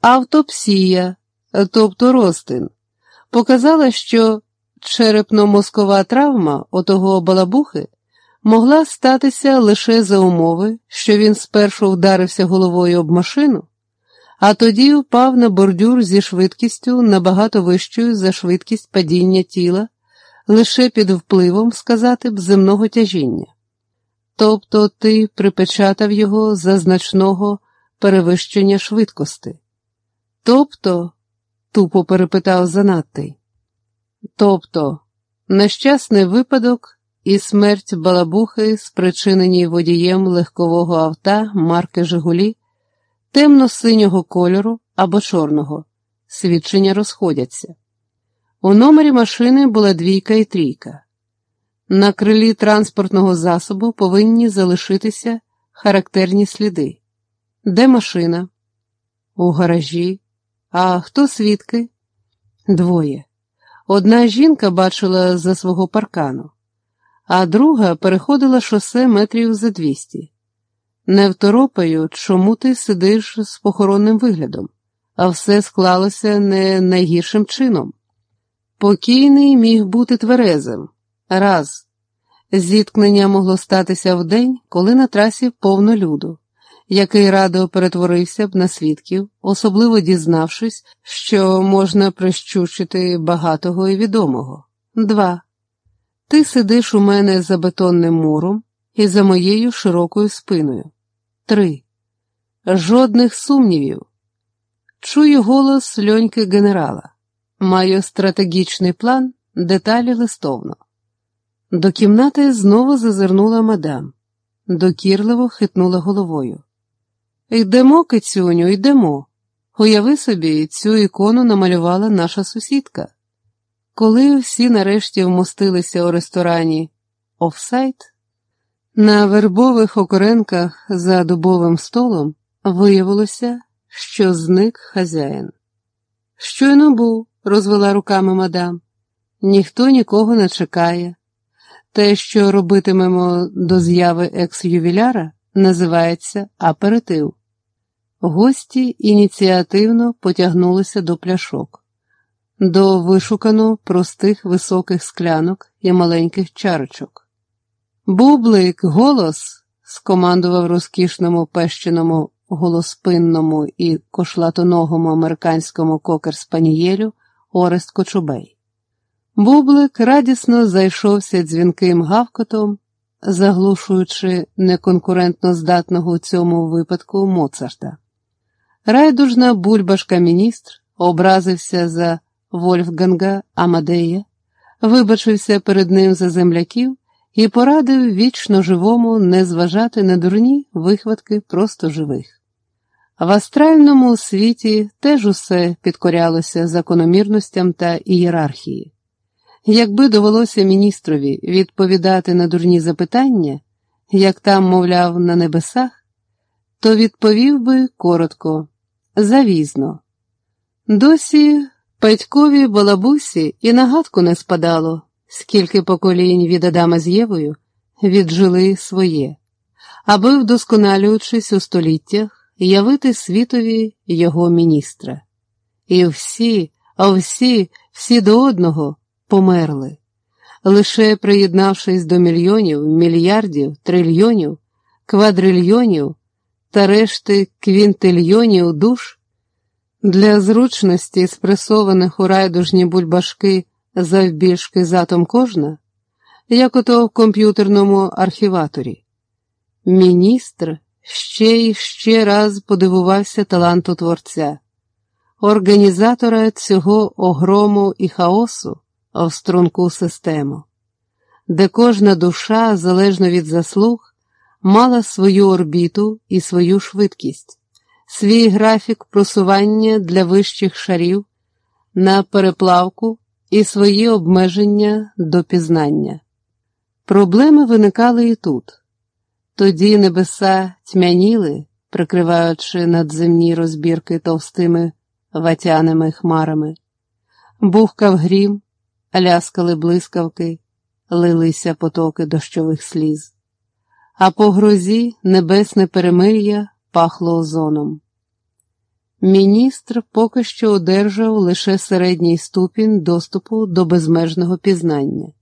автопсія, тобто розтин, показала, що черепно-мозкова травма отого балабухи могла статися лише за умови, що він спершу вдарився головою об машину, а тоді впав на бордюр зі швидкістю набагато вищою за швидкість падіння тіла, лише під впливом, сказати б, земного тяжіння. Тобто ти припечатав його за значного перевищення швидкости. Тобто, тупо перепитав занадтий. Тобто, нещасний випадок і смерть балабухи, спричинені водієм легкового авта марки Жигулі, темно-синього кольору або чорного, свідчення розходяться. У номері машини була двійка і трійка. На крилі транспортного засобу повинні залишитися характерні сліди. Де машина? У гаражі. А хто свідки? Двоє. Одна жінка бачила за свого паркану, а друга переходила шосе метрів за двісті. Не второпаю, чому ти сидиш з похоронним виглядом, а все склалося не найгіршим чином. Покійний міг бути тверезим. Раз. Зіткнення могло статися в день, коли на трасі повно люду, який радо перетворився б на свідків, особливо дізнавшись, що можна прищучити багатого і відомого. Два. Ти сидиш у мене за бетонним муром і за моєю широкою спиною. Три. Жодних сумнівів. Чую голос льоньки генерала. Маю стратегічний план, деталі листовно. До кімнати знову зазирнула мадам, докірливо хитнула головою. Йдемо, кицюню, йдемо. Уяви собі, цю ікону намалювала наша сусідка. Коли всі нарешті вмостилися у ресторані офсайт, на вербових окоренках за дубовим столом виявилося, що зник хазяїн. Щойно був, розвела руками мадам, ніхто нікого не чекає. Те, що робитимемо до зяви екс-ювіляра, називається аперитив. Гості ініціативно потягнулися до пляшок, до вишукано простих високих склянок і маленьких чарочок. Бублик, голос, скомандував розкішному пещеному голоспинному і кошлатоногому американському кокер спанієлю Орест Кочубей. Бублик радісно зайшовся дзвінким гавкотом, заглушуючи неконкурентно здатного у цьому випадку Моцарта. Райдужна бульбашка міністр образився за Вольфганга Амадея, вибачився перед ним за земляків і порадив вічно живому не зважати на дурні вихватки просто живих. В астральному світі теж усе підкорялося закономірностям та ієрархії. Якби довелося міністрові відповідати на дурні запитання, як там, мовляв, на небесах, то відповів би коротко, завізно. Досі Петькові балабусі і нагадку не спадало, скільки поколінь від Адама з Євою віджили своє, аби, вдосконалюючись у століттях, явити світові його міністра. І всі, а всі, всі до одного померли, лише приєднавшись до мільйонів, мільярдів, трильйонів, квадрильйонів та решти квінтильйонів душ, для зручності спресованих у райдужні бульбашки завбільшки затом кожна, як ото в комп'ютерному архіваторі. Міністр ще й ще раз подивувався таланту творця, організатора цього огрому і хаосу в струнку систему, де кожна душа, залежно від заслуг, мала свою орбіту і свою швидкість, свій графік просування для вищих шарів на переплавку і свої обмеження до пізнання. Проблеми виникали і тут. Тоді небеса тьмяніли, прикриваючи надземні розбірки товстими ватяними хмарами, бухкав грім, ляскали блискавки, лилися потоки дощових сліз, а по грозі небесне перемир'я пахло озоном. Міністр поки що одержав лише середній ступінь доступу до безмежного пізнання.